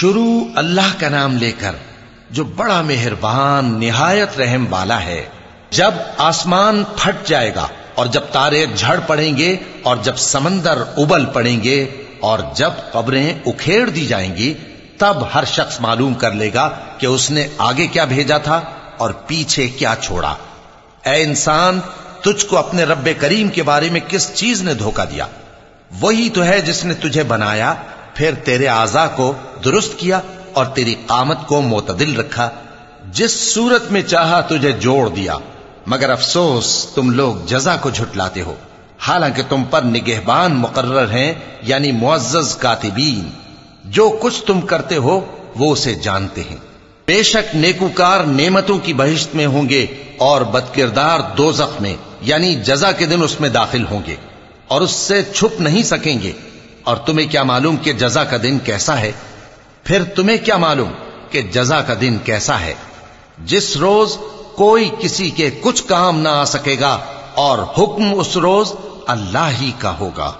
شروع اللہ کا نام لے کر جو بڑا مہربان، نہایت رحم والا ہے۔ جب آسمان پھٹ جائے گا اور جب تارے جھڑ پڑیں گے اور جب سمندر ابل پڑیں گے اور جب قبریں اکھیڑ دی جائیں گی، تب ہر شخص معلوم کر لے گا کہ اس نے آگے کیا بھیجا تھا اور پیچھے کیا چھوڑا۔ اے انسان، تجھ کو اپنے رب کریم کے بارے میں کس چیز نے دھوکا دیا؟ وہی تو ہے جس نے تجھے بنایا۔ پھر تیرے آزا کو درست کیا اور تیری قامت کو معتدل رکھا، جس صورت میں چاہا تجھے جوڑ دیا۔ مگر افسوس، تم لوگ جزا کو جھٹلاتے ہو۔ حالانکہ تم پر نگہبان مقرر ہیں یعنی معزز کاتبین۔ جو کچھ تم کرتے ہو، وہ اسے جانتے ہیں۔ بے شک نیکوکار نعمتوں کی بہشت میں ہوں گے اور بدکردار دوزخ میں یعنی جزا کے دن اس میں داخل ہوں گے۔ اور اس سے چھپ نہیں سکیں گے۔ اور تمہیں کیا معلوم کہ جزا کا دن کیسا ہے؟ پھر تمہیں کیا معلوم کہ جزا کا دن کیسا ہے؟ جس روز کوئی کسی کے کچھ کام نہ آ سکے گا اور حکم اس روز اللہ ہی کا ہوگا۔